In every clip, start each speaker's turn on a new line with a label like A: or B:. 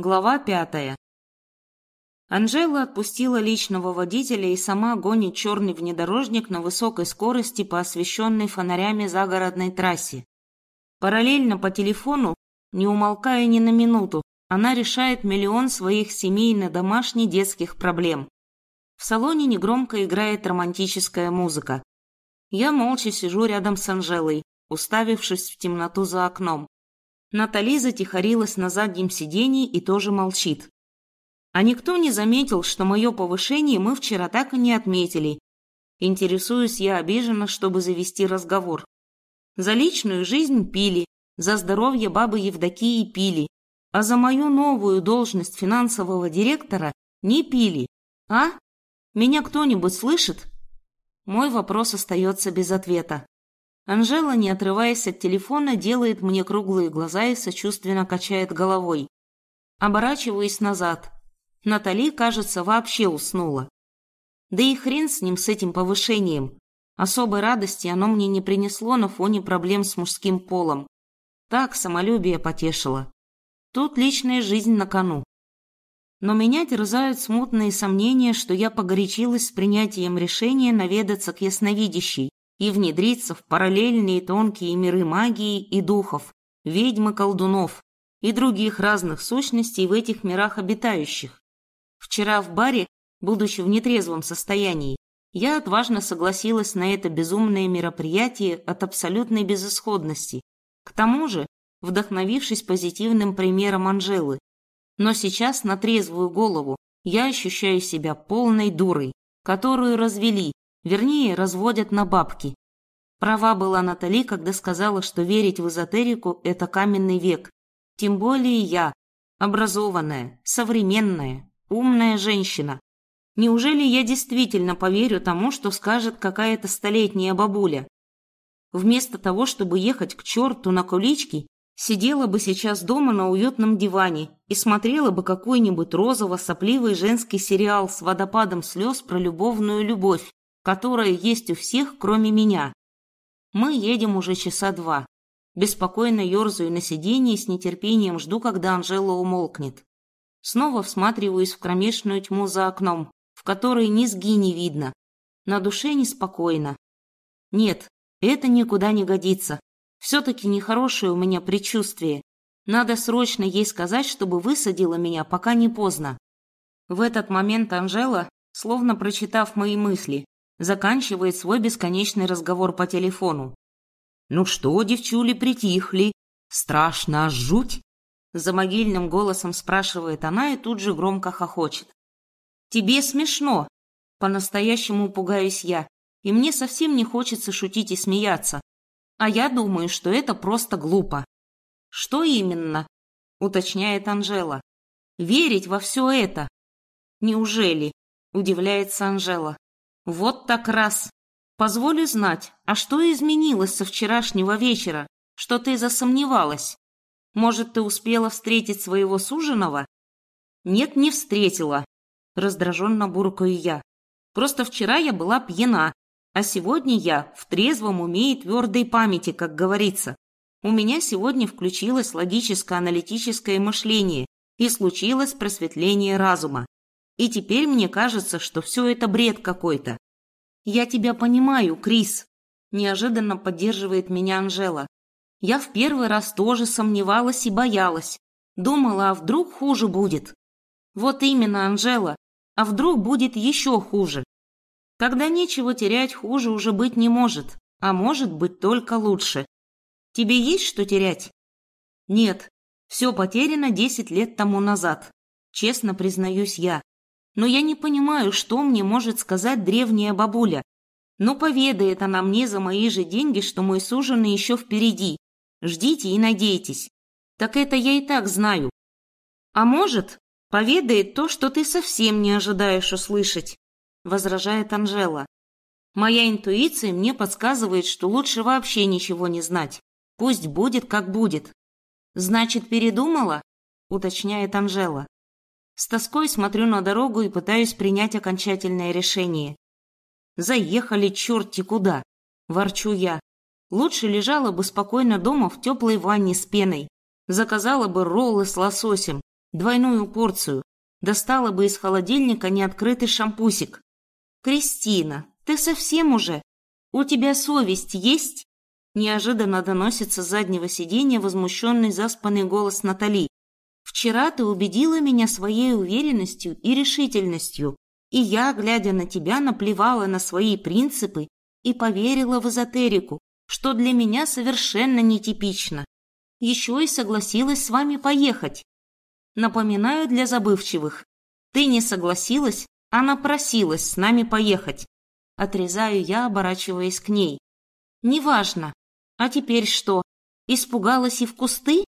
A: Глава пятая. Анжела отпустила личного водителя и сама гонит черный внедорожник на высокой скорости по освещенной фонарями загородной трассе. Параллельно по телефону, не умолкая ни на минуту, она решает миллион своих семейно-домашних детских проблем. В салоне негромко играет романтическая музыка. Я молча сижу рядом с Анжелой, уставившись в темноту за окном. Натали затихарилась на заднем сидении и тоже молчит. А никто не заметил, что мое повышение мы вчера так и не отметили. Интересуюсь я обиженно, чтобы завести разговор. За личную жизнь пили, за здоровье бабы Евдокии пили, а за мою новую должность финансового директора не пили. А? Меня кто-нибудь слышит? Мой вопрос остается без ответа. Анжела, не отрываясь от телефона, делает мне круглые глаза и сочувственно качает головой. Оборачиваюсь назад. Натали, кажется, вообще уснула. Да и хрен с ним, с этим повышением. Особой радости оно мне не принесло на фоне проблем с мужским полом. Так самолюбие потешило. Тут личная жизнь на кону. Но меня терзают смутные сомнения, что я погорячилась с принятием решения наведаться к ясновидящей и внедриться в параллельные тонкие миры магии и духов, ведьм и колдунов и других разных сущностей в этих мирах обитающих. Вчера в баре, будучи в нетрезвом состоянии, я отважно согласилась на это безумное мероприятие от абсолютной безысходности. К тому же, вдохновившись позитивным примером Анжелы. Но сейчас на трезвую голову я ощущаю себя полной дурой, которую развели, Вернее, разводят на бабки. Права была Натали, когда сказала, что верить в эзотерику – это каменный век. Тем более я, образованная, современная, умная женщина. Неужели я действительно поверю тому, что скажет какая-то столетняя бабуля? Вместо того, чтобы ехать к черту на кулички, сидела бы сейчас дома на уютном диване и смотрела бы какой-нибудь розово-сопливый женский сериал с водопадом слез про любовную любовь которая есть у всех, кроме меня. Мы едем уже часа два. Беспокойно ерзаю на сиденье и с нетерпением жду, когда Анжела умолкнет. Снова всматриваюсь в кромешную тьму за окном, в которой низги не видно. На душе неспокойно. Нет, это никуда не годится. Все-таки нехорошее у меня предчувствие. Надо срочно ей сказать, чтобы высадила меня, пока не поздно. В этот момент Анжела, словно прочитав мои мысли, заканчивает свой бесконечный разговор по телефону. «Ну что, девчули, притихли? Страшно, жуть?» За могильным голосом спрашивает она и тут же громко хохочет. «Тебе смешно!» По-настоящему пугаюсь я, и мне совсем не хочется шутить и смеяться. А я думаю, что это просто глупо. «Что именно?» — уточняет Анжела. «Верить во все это?» «Неужели?» — удивляется Анжела. Вот так раз. Позволю знать, а что изменилось со вчерашнего вечера, что ты засомневалась? Может, ты успела встретить своего суженого? Нет, не встретила. Раздраженно буркаю я. Просто вчера я была пьяна, а сегодня я в трезвом уме и твердой памяти, как говорится. У меня сегодня включилось логическо-аналитическое мышление и случилось просветление разума. И теперь мне кажется, что все это бред какой-то. Я тебя понимаю, Крис. Неожиданно поддерживает меня Анжела. Я в первый раз тоже сомневалась и боялась. Думала, а вдруг хуже будет. Вот именно, Анжела. А вдруг будет еще хуже? Когда нечего терять, хуже уже быть не может. А может быть только лучше. Тебе есть что терять? Нет. Все потеряно десять лет тому назад. Честно признаюсь я но я не понимаю, что мне может сказать древняя бабуля. Но поведает она мне за мои же деньги, что мой суженый еще впереди. Ждите и надейтесь. Так это я и так знаю. А может, поведает то, что ты совсем не ожидаешь услышать, возражает Анжела. Моя интуиция мне подсказывает, что лучше вообще ничего не знать. Пусть будет, как будет. Значит, передумала? уточняет Анжела. С тоской смотрю на дорогу и пытаюсь принять окончательное решение. Заехали черти куда, ворчу я. Лучше лежала бы спокойно дома в теплой ванне с пеной. Заказала бы роллы с лососем, Двойную порцию. Достала бы из холодильника неоткрытый шампусик. «Кристина, ты совсем уже? У тебя совесть есть?» Неожиданно доносится с заднего сиденья возмущенный заспанный голос Натали. «Вчера ты убедила меня своей уверенностью и решительностью, и я, глядя на тебя, наплевала на свои принципы и поверила в эзотерику, что для меня совершенно нетипично. Еще и согласилась с вами поехать. Напоминаю для забывчивых. Ты не согласилась, а напросилась с нами поехать. Отрезаю я, оборачиваясь к ней. Неважно. А теперь что? Испугалась и в кусты?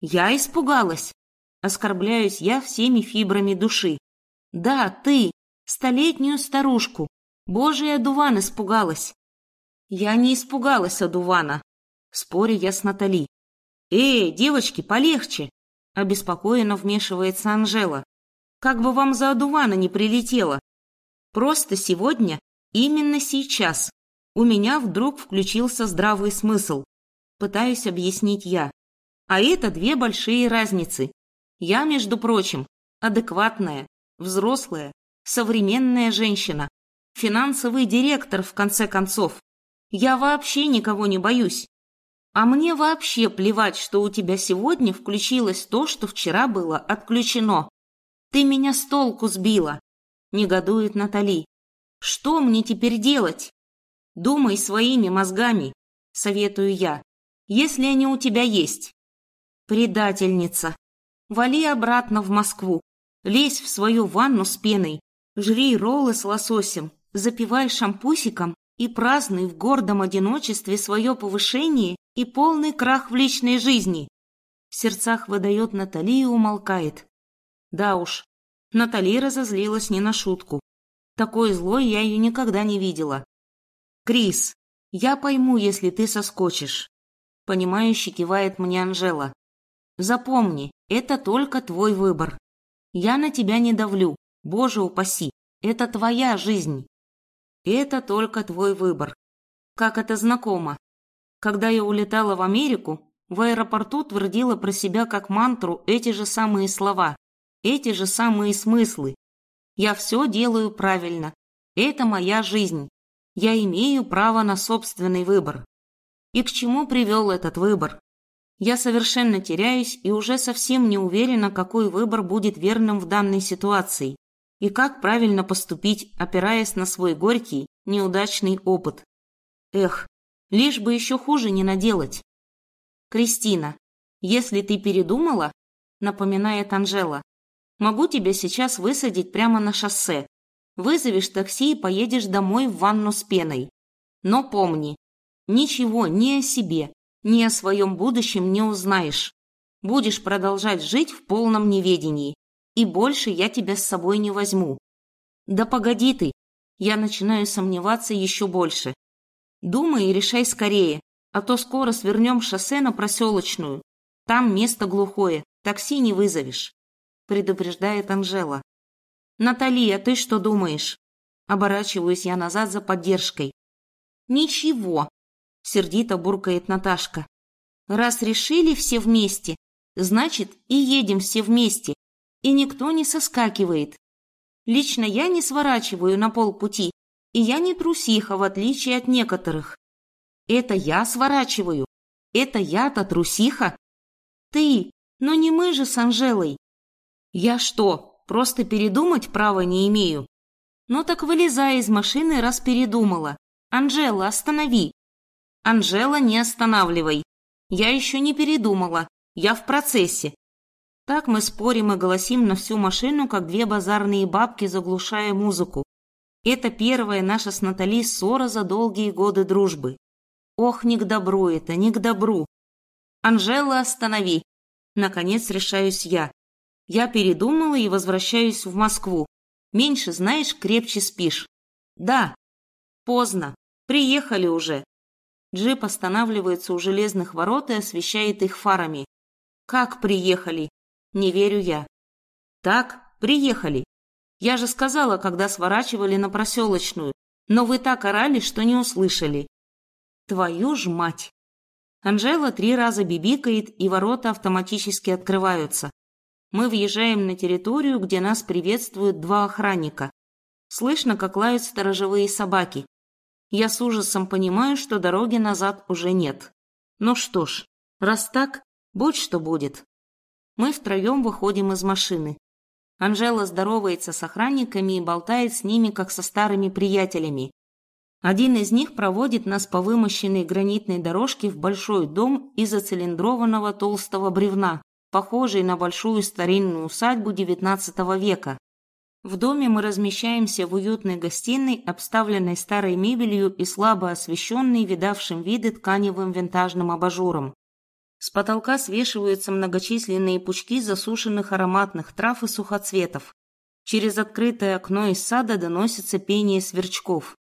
A: Я испугалась. Оскорбляюсь я всеми фибрами души. Да, ты, столетнюю старушку. Божий одуван испугалась. Я не испугалась одувана. Спорю я с Натали. Эй, девочки, полегче. Обеспокоенно вмешивается Анжела. Как бы вам за одувана не прилетело. Просто сегодня, именно сейчас, у меня вдруг включился здравый смысл. Пытаюсь объяснить я. А это две большие разницы. Я, между прочим, адекватная, взрослая, современная женщина. Финансовый директор, в конце концов. Я вообще никого не боюсь. А мне вообще плевать, что у тебя сегодня включилось то, что вчера было отключено. Ты меня с толку сбила, негодует Натали. Что мне теперь делать? Думай своими мозгами, советую я, если они у тебя есть. Предательница. Вали обратно в Москву. Лезь в свою ванну с пеной. Жри роллы с лососем. Запивай шампусиком и празднуй в гордом одиночестве свое повышение и полный крах в личной жизни. В сердцах выдает Натали и умолкает. Да уж, Натали разозлилась не на шутку. Такой злой я ее никогда не видела. «Крис, я пойму, если ты соскочишь», — понимающе кивает мне Анжела. «Запомни, это только твой выбор. Я на тебя не давлю, боже упаси, это твоя жизнь. Это только твой выбор. Как это знакомо, когда я улетала в Америку, в аэропорту твердила про себя как мантру эти же самые слова, эти же самые смыслы. Я все делаю правильно. Это моя жизнь. Я имею право на собственный выбор. И к чему привел этот выбор? Я совершенно теряюсь и уже совсем не уверена, какой выбор будет верным в данной ситуации и как правильно поступить, опираясь на свой горький, неудачный опыт. Эх, Лишь бы еще хуже не наделать. Кристина, если ты передумала, напоминает Анжела, могу тебя сейчас высадить прямо на шоссе. Вызовешь такси и поедешь домой в ванну с пеной. Но помни, ничего ни о себе, ни о своем будущем не узнаешь. Будешь продолжать жить в полном неведении, и больше я тебя с собой не возьму. Да погоди ты, я начинаю сомневаться еще больше. Думай и решай скорее, а то скоро свернем шоссе на проселочную. Там место глухое, такси не вызовешь», — предупреждает Анжела. «Наталья, ты что думаешь?» Оборачиваюсь я назад за поддержкой. «Ничего», — сердито буркает Наташка. «Раз решили все вместе, значит и едем все вместе, и никто не соскакивает. Лично я не сворачиваю на полпути, и я не трусиха, в отличие от некоторых. Это я сворачиваю. Это я-то трусиха. Ты, но не мы же с Анжелой. Я что, просто передумать права не имею? Ну так вылезай из машины, раз передумала. Анжела, останови. Анжела, не останавливай. Я еще не передумала. Я в процессе. Так мы спорим и голосим на всю машину, как две базарные бабки, заглушая музыку. Это первая наша с Натали ссора за долгие годы дружбы. Ох, не к добру это, не к добру. Анжела, останови. Наконец решаюсь я. Я передумала и возвращаюсь в Москву. Меньше знаешь, крепче спишь. Да. Поздно. Приехали уже. Джип останавливается у железных ворот и освещает их фарами. Как приехали? Не верю я. Так, приехали. Я же сказала, когда сворачивали на проселочную, но вы так орали, что не услышали. Твою ж мать! Анжела три раза бибикает, и ворота автоматически открываются. Мы въезжаем на территорию, где нас приветствуют два охранника. Слышно, как лают сторожевые собаки. Я с ужасом понимаю, что дороги назад уже нет. Ну что ж, раз так, будь что будет. Мы втроем выходим из машины. Анжела здоровается с охранниками и болтает с ними, как со старыми приятелями. Один из них проводит нас по вымощенной гранитной дорожке в большой дом из оцилиндрованного толстого бревна, похожий на большую старинную усадьбу XIX века. В доме мы размещаемся в уютной гостиной, обставленной старой мебелью и слабо освещенной, видавшим виды тканевым винтажным абажуром. С потолка свешиваются многочисленные пучки засушенных ароматных трав и сухоцветов. Через открытое окно из сада доносится пение сверчков.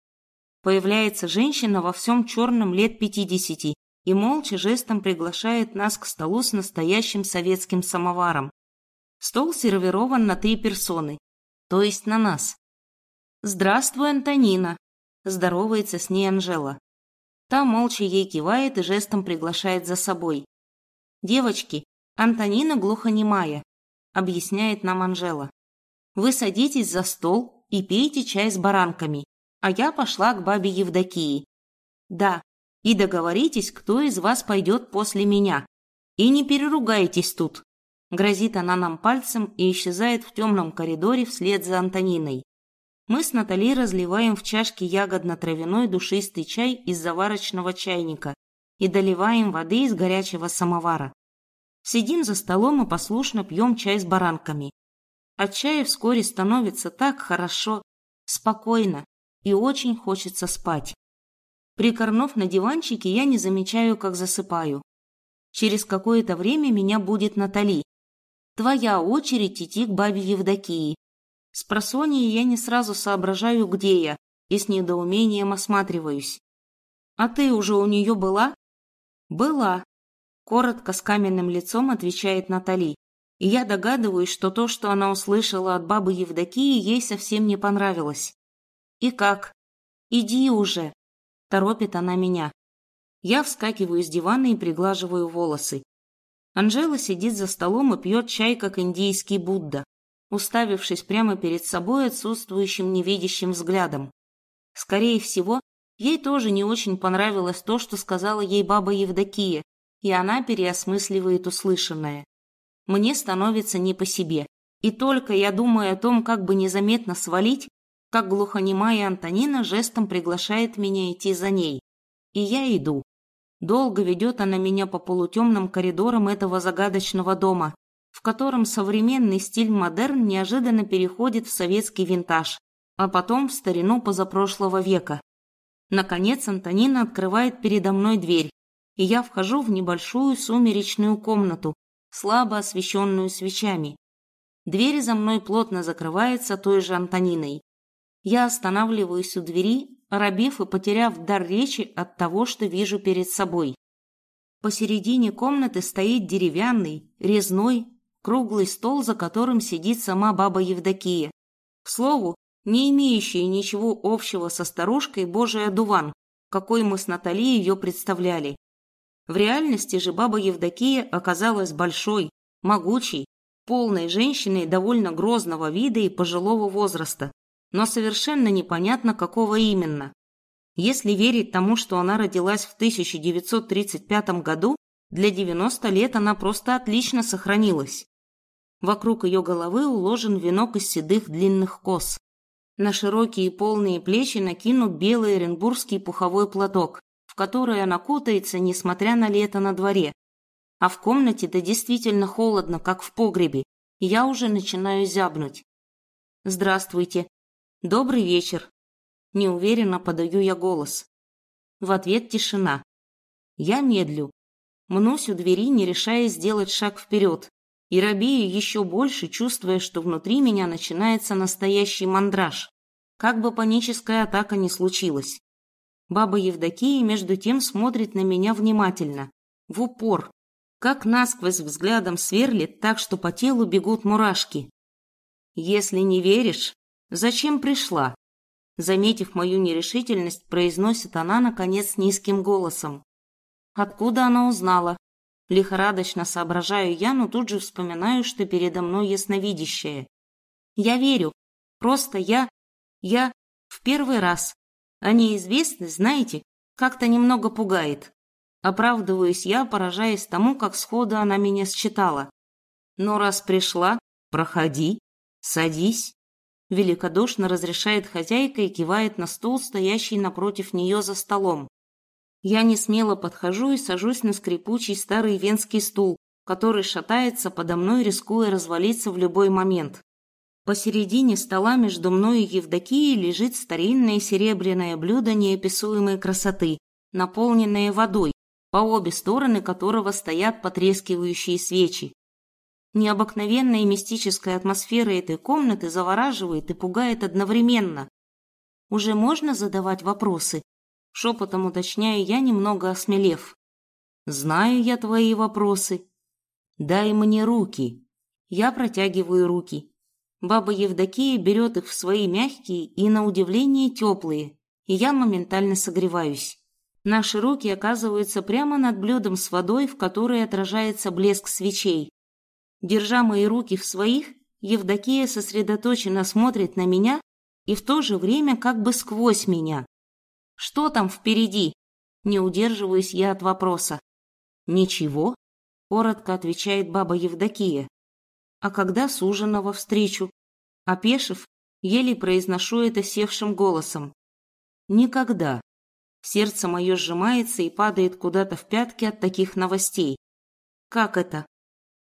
A: Появляется женщина во всем черном лет пятидесяти и молча жестом приглашает нас к столу с настоящим советским самоваром. Стол сервирован на три персоны, то есть на нас. «Здравствуй, Антонина!» – здоровается с ней Анжела. Та молча ей кивает и жестом приглашает за собой. «Девочки, Антонина глухонемая», – объясняет нам Анжела. «Вы садитесь за стол и пейте чай с баранками, а я пошла к бабе Евдокии. Да, и договоритесь, кто из вас пойдет после меня. И не переругайтесь тут. Грозит она нам пальцем и исчезает в темном коридоре вслед за Антониной. Мы с Натали разливаем в чашке ягодно-травяной душистый чай из заварочного чайника и доливаем воды из горячего самовара. Сидим за столом и послушно пьем чай с баранками. От чая вскоре становится так хорошо, спокойно и очень хочется спать. Прикорнув на диванчике, я не замечаю, как засыпаю. Через какое-то время меня будет Натали. Твоя очередь идти к бабе Евдокии. С просонья я не сразу соображаю, где я, и с недоумением осматриваюсь. А ты уже у нее была? Была. Коротко с каменным лицом отвечает Натали. И я догадываюсь, что то, что она услышала от бабы Евдокии, ей совсем не понравилось. И как? Иди уже, Торопит она меня. Я вскакиваю с дивана и приглаживаю волосы. Анжела сидит за столом и пьет чай, как индийский Будда, уставившись прямо перед собой отсутствующим невидящим взглядом. Скорее всего, ей тоже не очень понравилось то, что сказала ей баба Евдокия, и она переосмысливает услышанное. Мне становится не по себе, и только я думаю о том, как бы незаметно свалить, как глухонемая Антонина жестом приглашает меня идти за ней. И я иду. Долго ведет она меня по полутемным коридорам этого загадочного дома, в котором современный стиль модерн неожиданно переходит в советский винтаж, а потом в старину позапрошлого века. Наконец Антонина открывает передо мной дверь, и я вхожу в небольшую сумеречную комнату, слабо освещенную свечами. Дверь за мной плотно закрывается той же Антониной. Я останавливаюсь у двери, оробев и потеряв дар речи от того, что вижу перед собой. Посередине комнаты стоит деревянный, резной, круглый стол, за которым сидит сама баба Евдокия. К слову, не имеющая ничего общего со старушкой Божия Дуван, какой мы с Натали ее представляли. В реальности же баба Евдокия оказалась большой, могучей, полной женщиной довольно грозного вида и пожилого возраста но совершенно непонятно, какого именно. Если верить тому, что она родилась в 1935 году, для 90 лет она просто отлично сохранилась. Вокруг ее головы уложен венок из седых длинных кос. На широкие полные плечи накинут белый оренбургский пуховой платок, в который она кутается, несмотря на лето на дворе. А в комнате-то действительно холодно, как в погребе, и я уже начинаю зябнуть. «Здравствуйте», «Добрый вечер!» Неуверенно подаю я голос. В ответ тишина. Я медлю. Мнусь у двери, не решая сделать шаг вперед. И робею еще больше, чувствуя, что внутри меня начинается настоящий мандраж. Как бы паническая атака не случилась. Баба Евдокия между тем смотрит на меня внимательно, в упор, как насквозь взглядом сверлит так, что по телу бегут мурашки. Если не веришь, «Зачем пришла?» Заметив мою нерешительность, произносит она, наконец, низким голосом. «Откуда она узнала?» Лихорадочно соображаю я, но тут же вспоминаю, что передо мной ясновидящее. Я верю. Просто я... Я... В первый раз. А неизвестность, знаете, как-то немного пугает. Оправдываюсь я, поражаясь тому, как сходу она меня считала. Но раз пришла, проходи, садись. Великодушно разрешает хозяйка и кивает на стул, стоящий напротив нее за столом. Я не смело подхожу и сажусь на скрипучий старый венский стул, который шатается подо мной, рискуя развалиться в любой момент. Посередине стола между мной и Евдокией лежит старинное серебряное блюдо неописуемой красоты, наполненное водой, по обе стороны которого стоят потрескивающие свечи. Необыкновенная мистическая атмосфера этой комнаты завораживает и пугает одновременно. Уже можно задавать вопросы? Шепотом уточняю я, немного осмелев. Знаю я твои вопросы. Дай мне руки. Я протягиваю руки. Баба Евдокия берет их в свои мягкие и, на удивление, теплые, и я моментально согреваюсь. Наши руки оказываются прямо над блюдом с водой, в которой отражается блеск свечей. Держа мои руки в своих, Евдокия сосредоточенно смотрит на меня и в то же время как бы сквозь меня. Что там впереди? Не удерживаюсь я от вопроса. Ничего, коротко отвечает баба Евдокия. А когда суженого встречу? Опешив, еле произношу это севшим голосом. Никогда. Сердце мое сжимается и падает куда-то в пятки от таких новостей. Как это?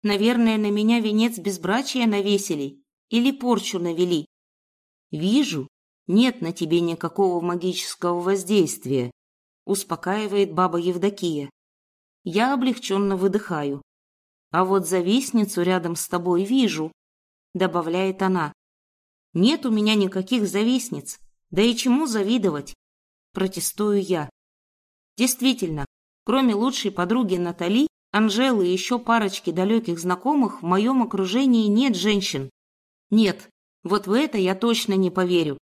A: Наверное, на меня венец безбрачия навесили или порчу навели. Вижу, нет на тебе никакого магического воздействия, успокаивает баба Евдокия. Я облегченно выдыхаю. А вот завистницу рядом с тобой вижу, добавляет она. Нет у меня никаких завистниц, да и чему завидовать? Протестую я. Действительно, кроме лучшей подруги Натали, Анжелы и еще парочки далеких знакомых в моем окружении нет женщин. Нет, вот в это я точно не поверю.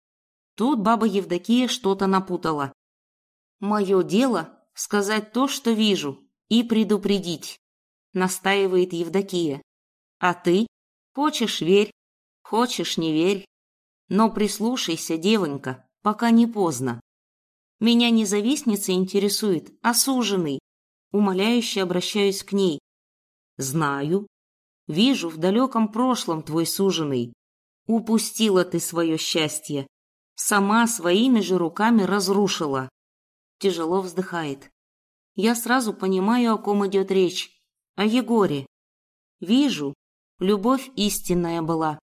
A: Тут баба Евдокия что-то напутала. Мое дело — сказать то, что вижу, и предупредить, настаивает Евдокия. А ты? Хочешь — верь, хочешь — не верь. Но прислушайся, девонька, пока не поздно. Меня не завистница интересует, а суженый. Умоляюще обращаюсь к ней. Знаю. Вижу в далеком прошлом твой суженый. Упустила ты свое счастье. Сама своими же руками разрушила. Тяжело вздыхает. Я сразу понимаю, о ком идет речь. О Егоре. Вижу, любовь истинная была.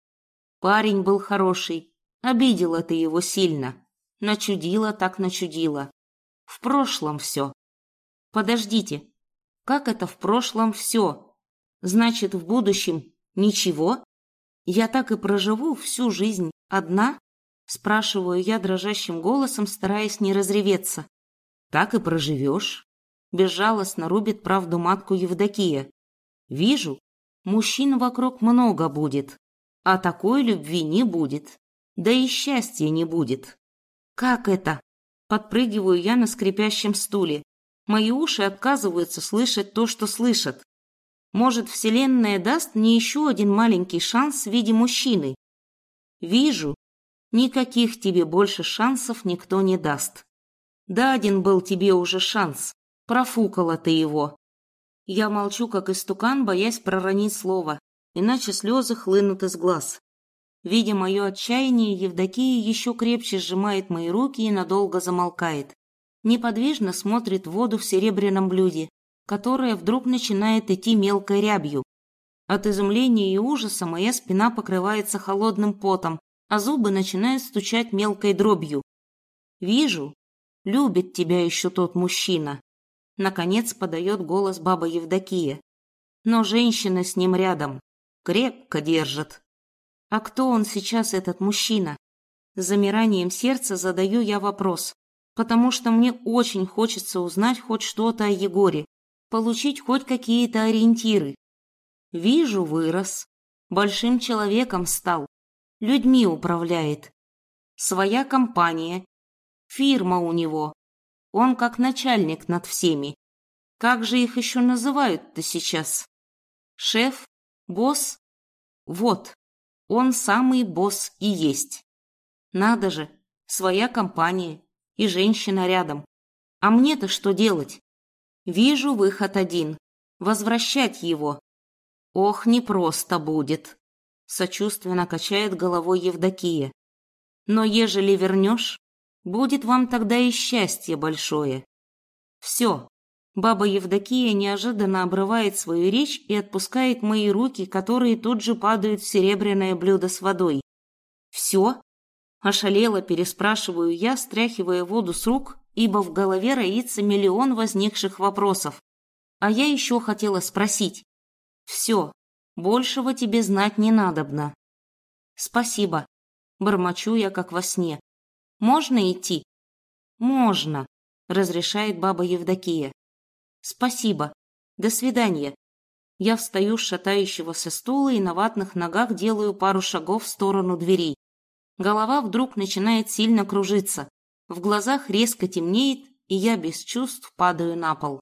A: Парень был хороший. Обидела ты его сильно. Начудила так начудила. В прошлом все. Подождите, как это в прошлом все? Значит, в будущем ничего? Я так и проживу всю жизнь одна? Спрашиваю я дрожащим голосом, стараясь не разреветься. Так и проживешь. Безжалостно рубит правду матку Евдокия. Вижу, мужчин вокруг много будет, а такой любви не будет, да и счастья не будет. «Как это?» Подпрыгиваю я на скрипящем стуле. Мои уши отказываются слышать то, что слышат. Может, Вселенная даст мне еще один маленький шанс в виде мужчины? Вижу. Никаких тебе больше шансов никто не даст. Даден был тебе уже шанс. Профукала ты его. Я молчу, как истукан, боясь проронить слово, иначе слезы хлынут из глаз. Видя мое отчаяние, Евдокия еще крепче сжимает мои руки и надолго замолкает. Неподвижно смотрит воду в серебряном блюде, которая вдруг начинает идти мелкой рябью. От изумления и ужаса моя спина покрывается холодным потом, а зубы начинают стучать мелкой дробью. «Вижу, любит тебя еще тот мужчина», — наконец подает голос баба Евдокия. «Но женщина с ним рядом, крепко держит». А кто он сейчас, этот мужчина? С замиранием сердца задаю я вопрос, потому что мне очень хочется узнать хоть что-то о Егоре, получить хоть какие-то ориентиры. Вижу, вырос, большим человеком стал, людьми управляет. Своя компания, фирма у него. Он как начальник над всеми. Как же их еще называют-то сейчас? Шеф? Босс? Вот, он самый босс и есть. Надо же, своя компания и женщина рядом. А мне-то что делать? Вижу выход один – возвращать его. Ох, непросто будет. Сочувственно качает головой Евдокия. Но ежели вернешь, будет вам тогда и счастье большое. Все. Баба Евдокия неожиданно обрывает свою речь и отпускает мои руки, которые тут же падают в серебряное блюдо с водой. Все? Ошалело переспрашиваю я, стряхивая воду с рук ибо в голове роится миллион возникших вопросов. А я еще хотела спросить. Все, большего тебе знать не надобно. Спасибо. Бормочу я, как во сне. Можно идти? Можно, разрешает баба Евдокия. Спасибо. До свидания. Я встаю с шатающегося стула и на ватных ногах делаю пару шагов в сторону дверей. Голова вдруг начинает сильно кружиться. В глазах резко темнеет, и я без чувств падаю на пол.